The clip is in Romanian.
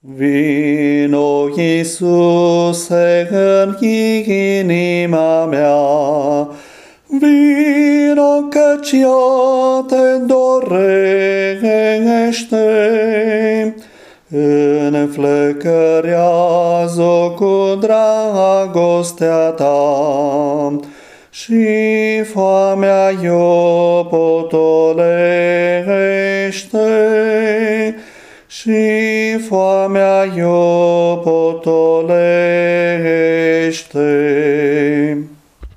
Vino, Iisuse, în inima mea, Vino căci ea te dorește, Înflăcărează cu dragostea ta. Și foamea eu potolește și foamea eu potolește.